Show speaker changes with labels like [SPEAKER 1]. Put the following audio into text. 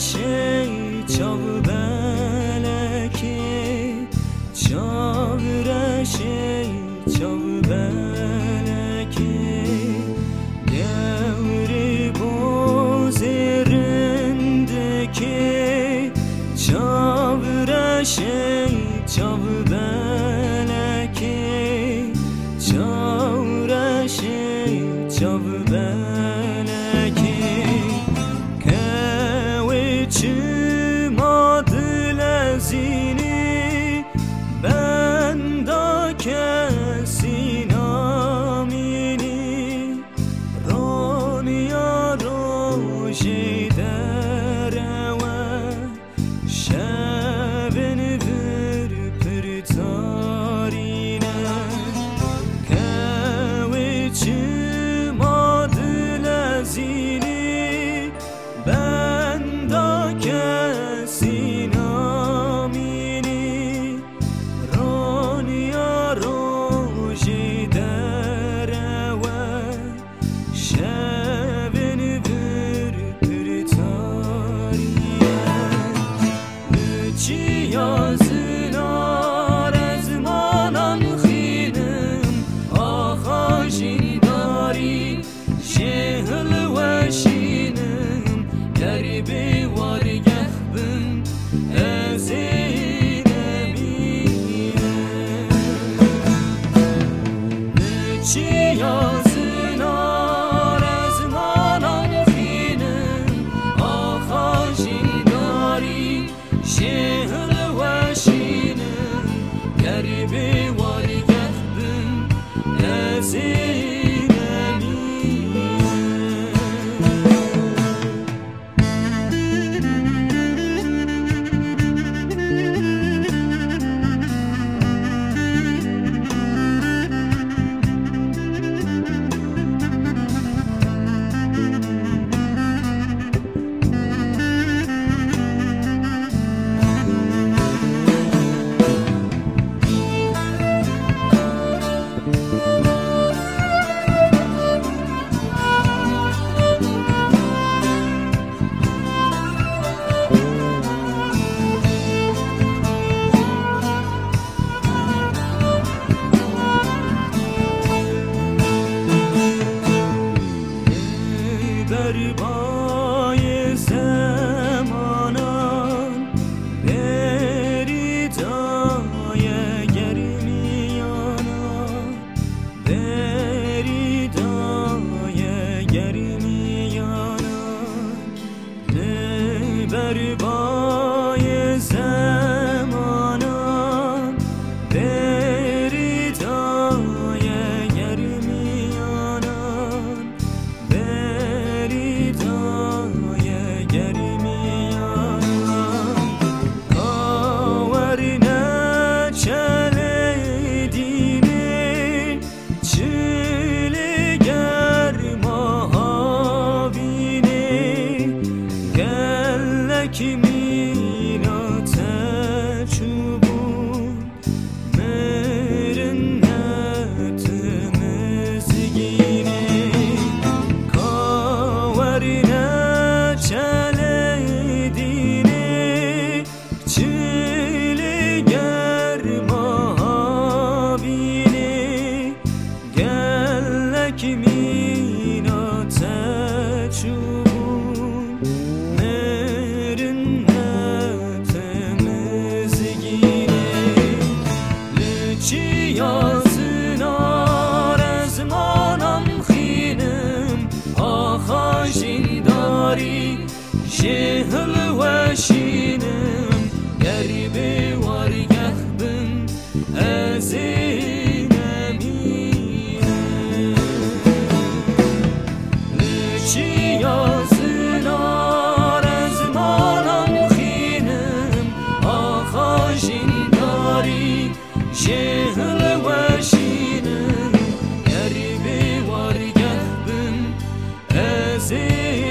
[SPEAKER 1] şey çav beleki çav 斜阳 در پای زن. 情。existe.